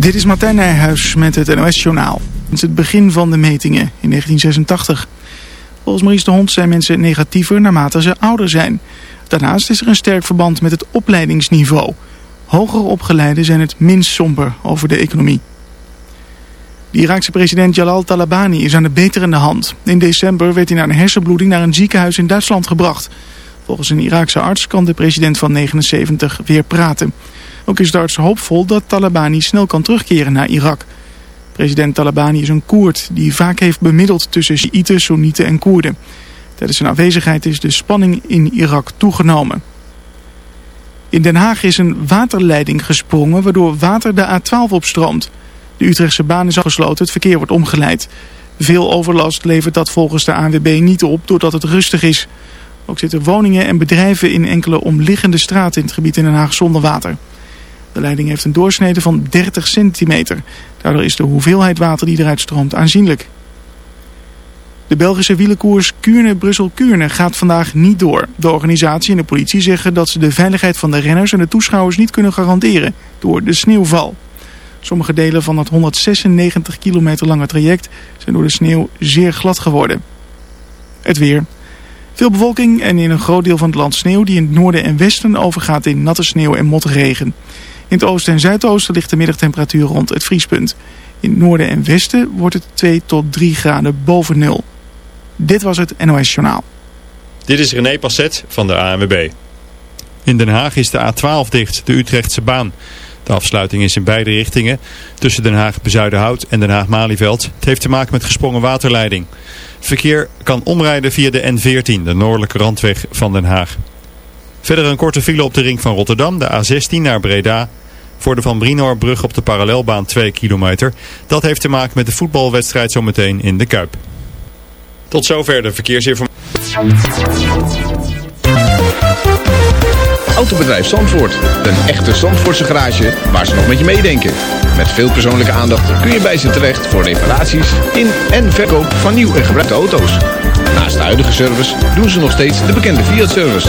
Dit is Martijn Nijhuis met het NOS-journaal. Het is het begin van de metingen in 1986. Volgens Maurice de Hond zijn mensen negatiever naarmate ze ouder zijn. Daarnaast is er een sterk verband met het opleidingsniveau. Hoger opgeleiden zijn het minst somber over de economie. De Iraakse president Jalal Talabani is aan de beterende hand. In december werd hij na een hersenbloeding naar een ziekenhuis in Duitsland gebracht. Volgens een Iraakse arts kan de president van 79 weer praten. Ook is de arts hoopvol dat Talabani snel kan terugkeren naar Irak. President Talabani is een Koerd die vaak heeft bemiddeld tussen Shiiten, Soenieten en Koerden. Tijdens zijn aanwezigheid is de spanning in Irak toegenomen. In Den Haag is een waterleiding gesprongen waardoor water de A12 opstroomt. De Utrechtse baan is afgesloten, het verkeer wordt omgeleid. Veel overlast levert dat volgens de ANWB niet op doordat het rustig is. Ook zitten woningen en bedrijven in enkele omliggende straten in het gebied in Den Haag zonder water. De leiding heeft een doorsnede van 30 centimeter. Daardoor is de hoeveelheid water die eruit stroomt aanzienlijk. De Belgische wielenkoers Kuurne-Brussel-Kuurne gaat vandaag niet door. De organisatie en de politie zeggen dat ze de veiligheid van de renners en de toeschouwers niet kunnen garanderen door de sneeuwval. Sommige delen van het 196 kilometer lange traject zijn door de sneeuw zeer glad geworden. Het weer. Veel bewolking en in een groot deel van het land sneeuw die in het noorden en westen overgaat in natte sneeuw en motregen. In het oosten en zuidoosten ligt de middagtemperatuur rond het vriespunt. In het noorden en westen wordt het 2 tot 3 graden boven nul. Dit was het NOS Journaal. Dit is René Passet van de ANWB. In Den Haag is de A12 dicht, de Utrechtse baan. De afsluiting is in beide richtingen. Tussen Den Haag-Bezuidenhout en Den Haag-Malieveld. Het heeft te maken met gesprongen waterleiding. Verkeer kan omrijden via de N14, de noordelijke randweg van Den Haag. Verder een korte file op de ring van Rotterdam, de A16 naar Breda. Voor de Van Brinoorbrug op de parallelbaan 2 kilometer. Dat heeft te maken met de voetbalwedstrijd zometeen in de Kuip. Tot zover de verkeersinformatie. Autobedrijf Zandvoort. Een echte Zandvoortse garage waar ze nog met je meedenken. Met veel persoonlijke aandacht kun je bij ze terecht voor reparaties in en verkoop van nieuw en gebruikte auto's. Naast de huidige service doen ze nog steeds de bekende Fiat-service.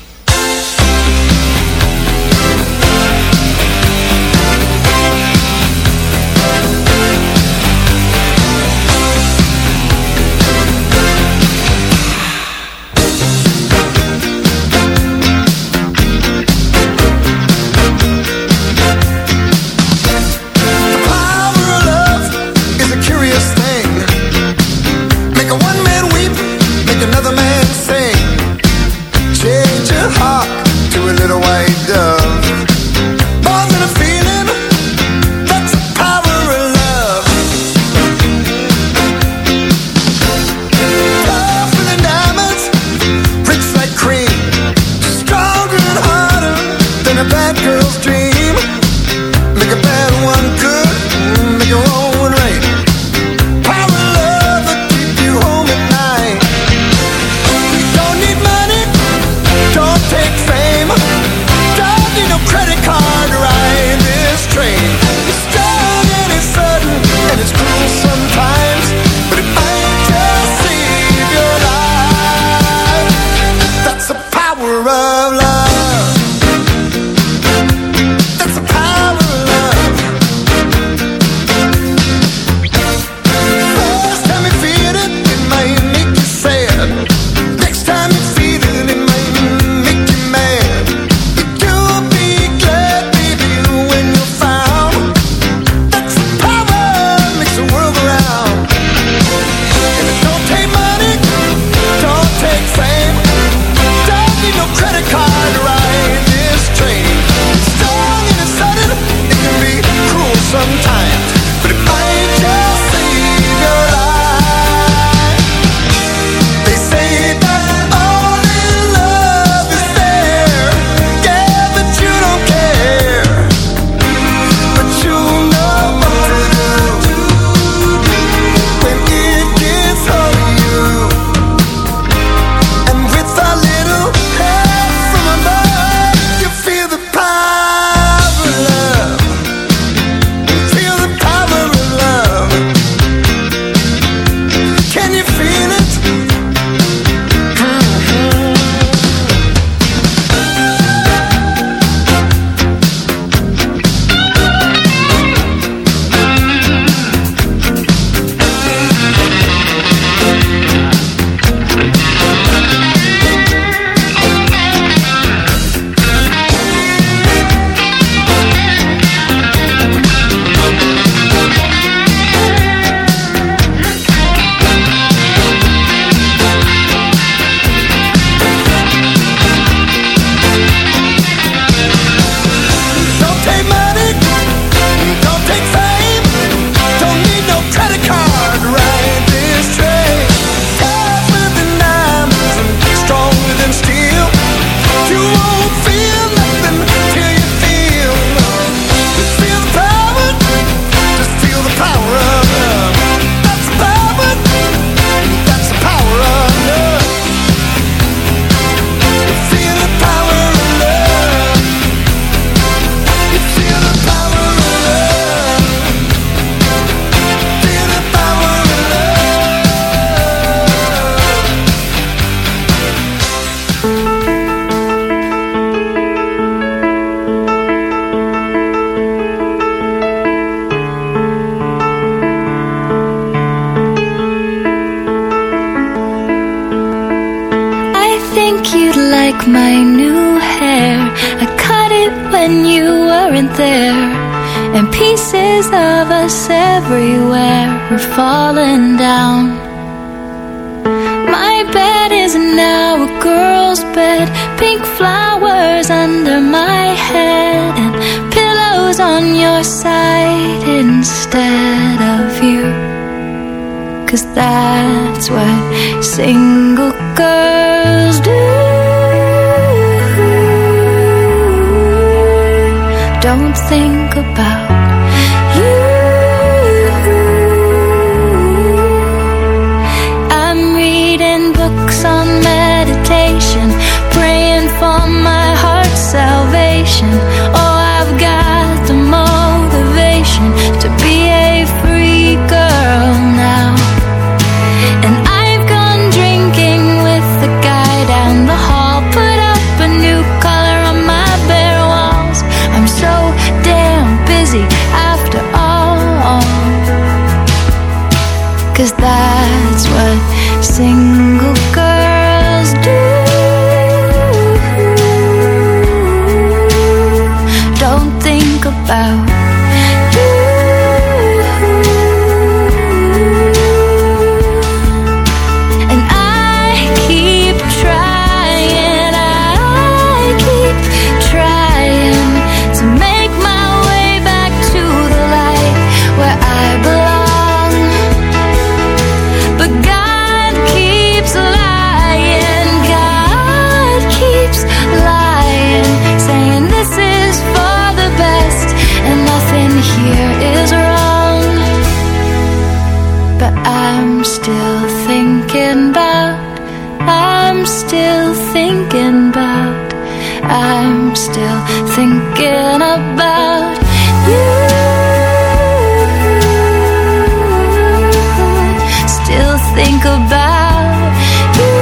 everywhere were falling down. My bed is now a girl's bed. Pink flowers under my head. And pillows on your side instead of you. Cause that's what single girls do. Don't think about 山 thinking about, I'm still thinking about you. Still think about you.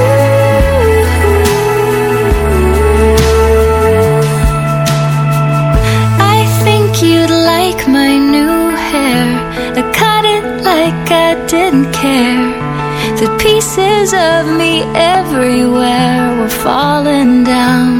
I think you'd like my new hair. I cut it like I didn't care. The pieces of me everywhere falling down.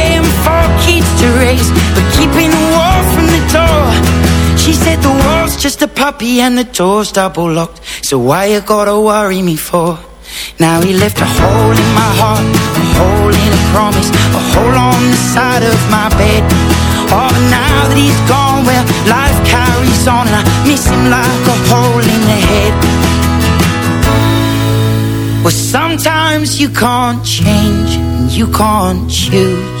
kids to raise, but keeping the wall from the door. She said the wall's just a puppy and the door's double locked. So why you gotta worry me for? Now he left a hole in my heart, a hole in a promise, a hole on the side of my bed. Oh, but now that he's gone, well, life carries on and I miss him like a hole in the head. Well, sometimes you can't change and you can't choose.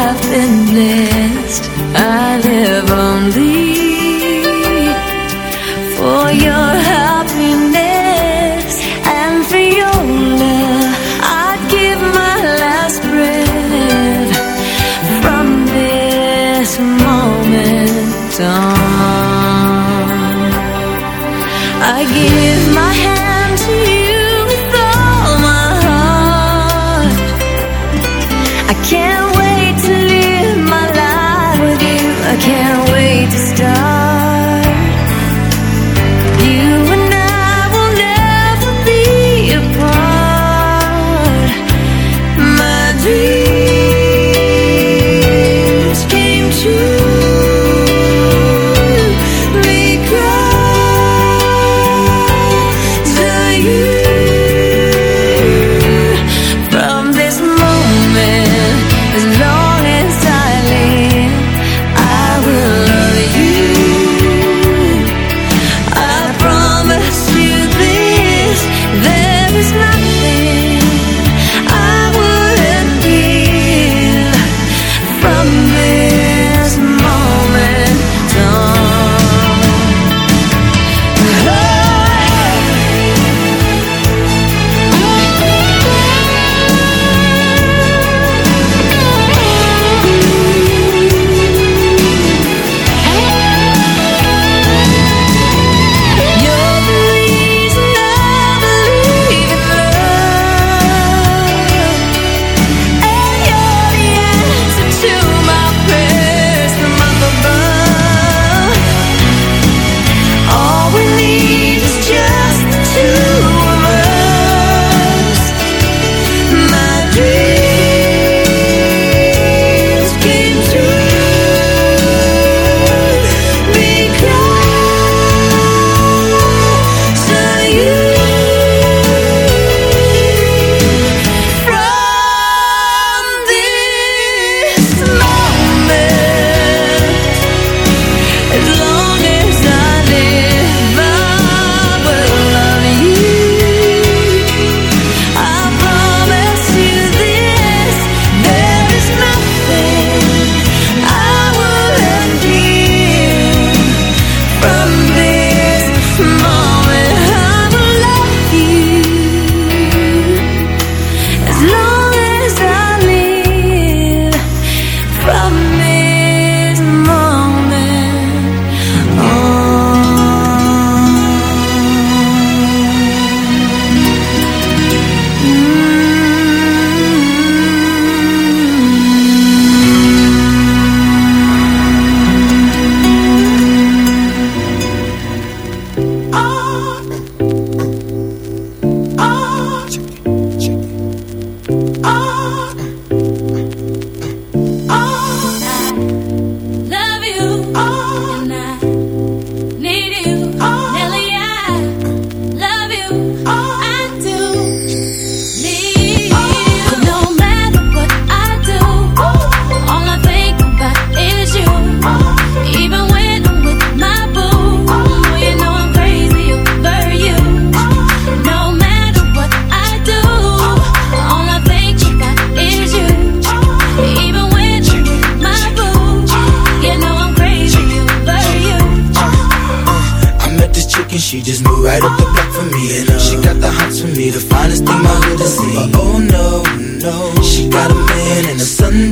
I have been blessed. I live only for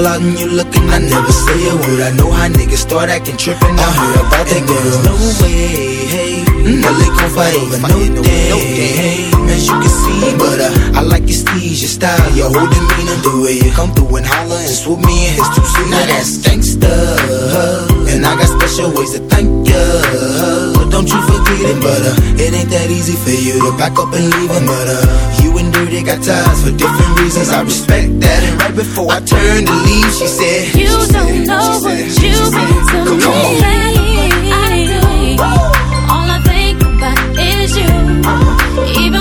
All out and you looking, I never say a word. I know how niggas start acting tripping. I heard about that girl. No way, hey. No, they gon' fight over no day. Hey, as you can see, but uh, I like your steez, your style, your whole demeanor, the way you come through and holler and swoop me in his two seat. Now that's gangsta, and I got special ways to thank ya. But Don't you forget it, but uh, it ain't that easy for you to back up and leave him. But uh, you and Dirty got ties for different reasons. I respect that. And right before I turned to leave, she said, You don't know what you mean to Come me. on. I do. All I think about is you. Uh-huh. Even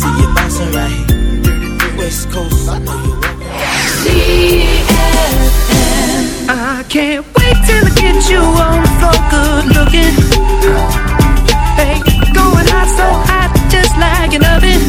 see you bouncing right. West Coast, I know walking. I can't wait till I get you on the floor, good looking. Hey, going hot, so hot, just like an oven.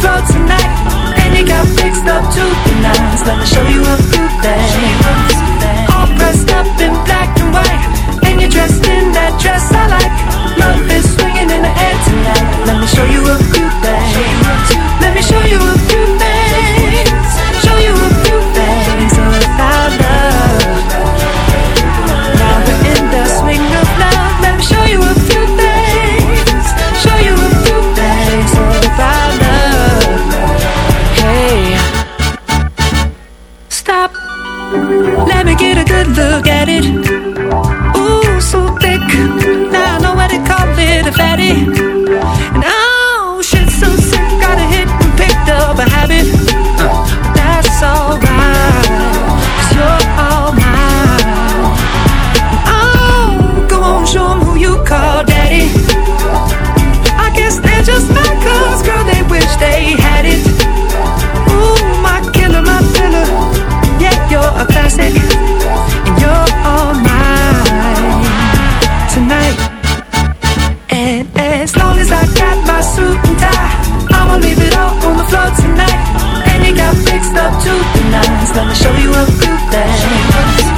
Floor tonight. And you got fixed up to the nines. Let me show you a few things. All dressed up in black and white. And you're dressed in that dress I like. Love is swinging in the air tonight. Let me show you a fixed up to the nines. Me show you a few things.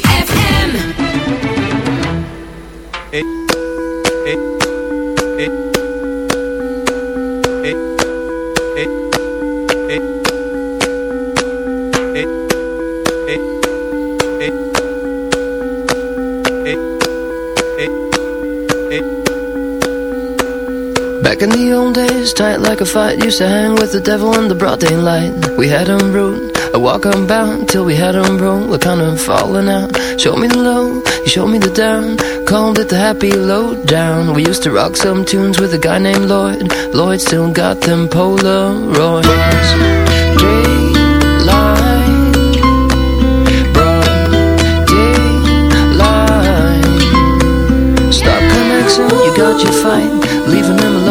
tight like a fight, used to hang with the devil in the broad daylight. We had him rude, a walk unbound till we had him broke. We're kind of falling out. Show me the low, you showed me the down. Called it the happy low down. We used to rock some tunes with a guy named Lloyd. Lloyd still got them Polaroids. Daylight. Stop connection, you got your fight. Leaving him alone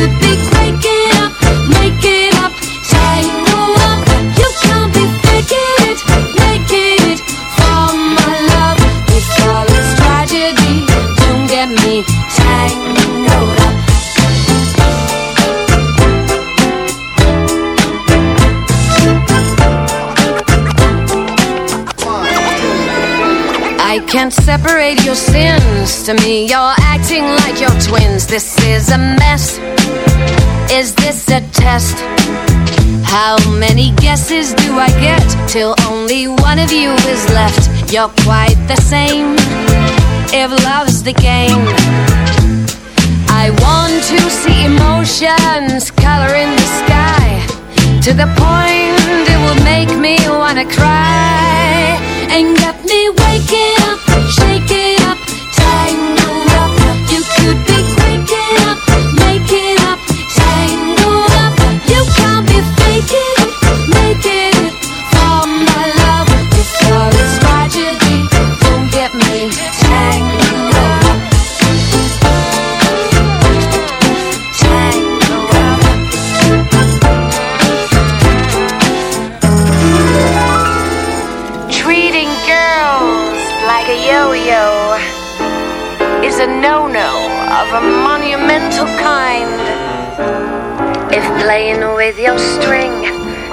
can't be making it, making it for my love. They call it tragedy. Don't get me, take up. I can't separate your sins. To me, you're acting like your twins. This is a mess. Is this a test? How many guesses do I get till only one of you is left? You're quite the same. If love's the game, I want to see emotions color in the sky to the point it will make me wanna cry and get me waking up, shaking up,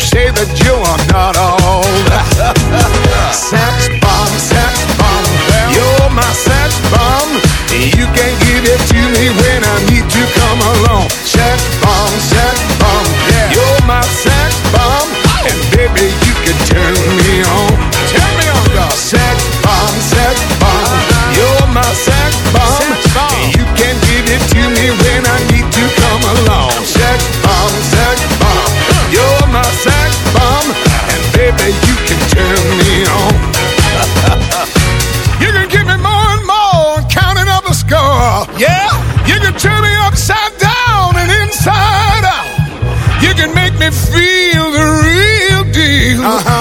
say that you are not old. sex bomb, sex bomb, you're my sex bomb. You can give it to me when I need to come along. Sex bomb, sex bomb, yeah. you're my sex bomb. And baby, you can turn me on. Turn me on, dog. Sex bomb, sex bomb, you're my sex bomb. Sex bomb. You can give it to me when I need to come along. Sex bomb, sex You can turn me upside down and inside out. You can make me feel the real deal. Uh -huh.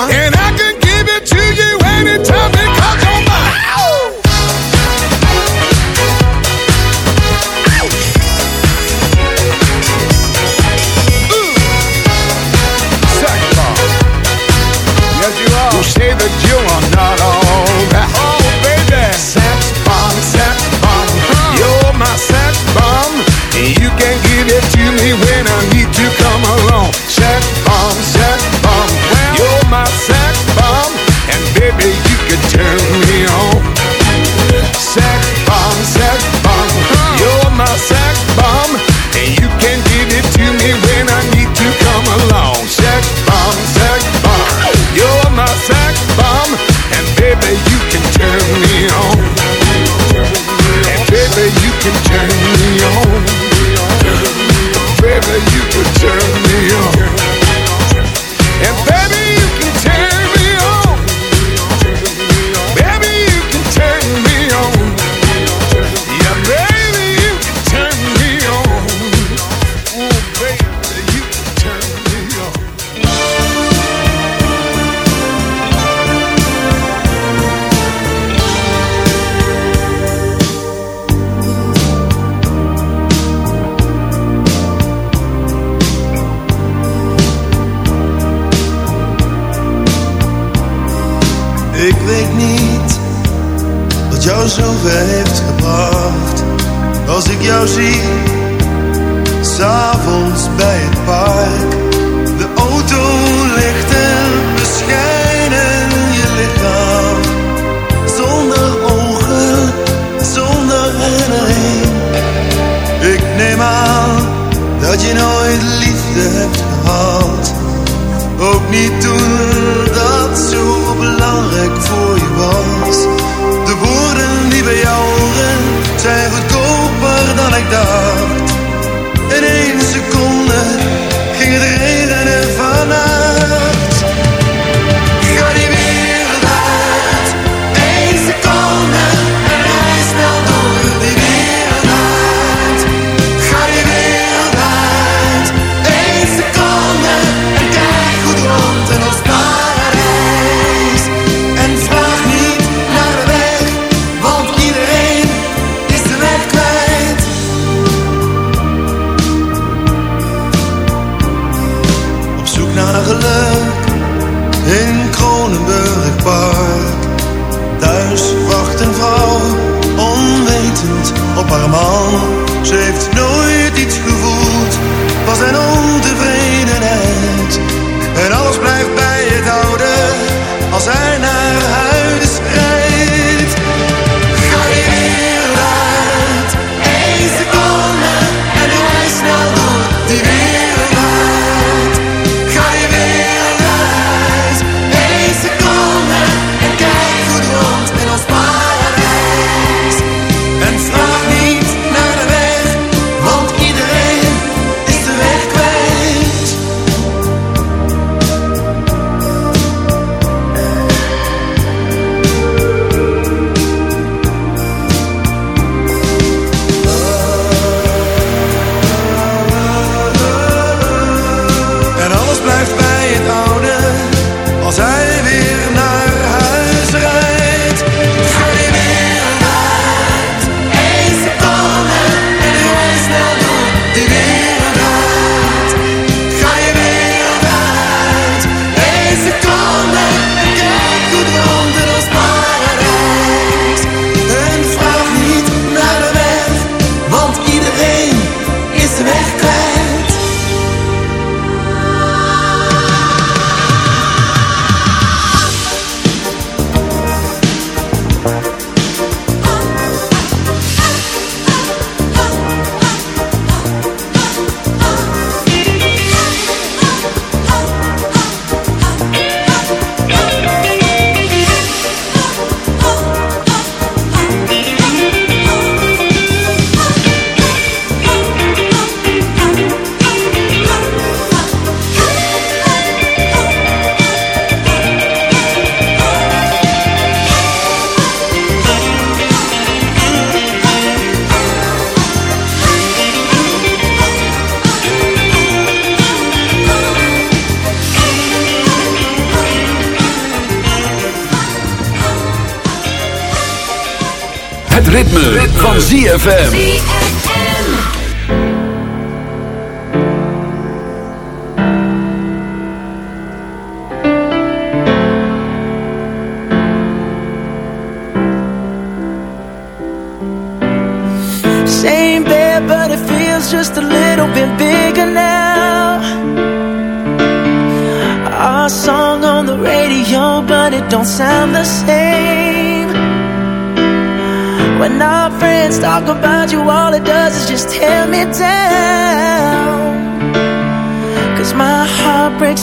glad.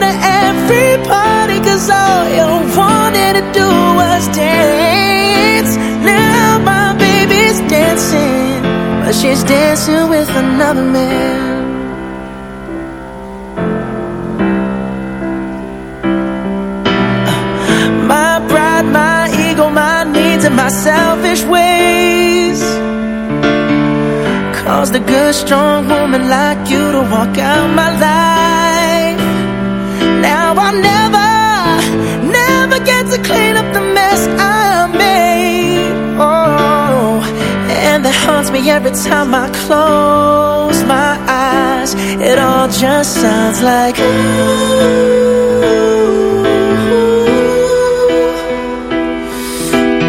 To every party, cause all you wanted to do was dance. Now my baby's dancing, but she's dancing with another man. My pride, my ego, my needs, and my selfish ways caused a good, strong woman like you to walk out my life. Now I'll never, never get to clean up the mess I made. Oh, and that haunts me every time I close my eyes. It all just sounds like.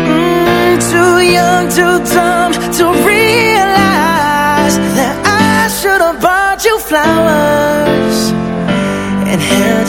Mm, too young, too dumb to realize that I should have bought you flowers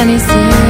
So many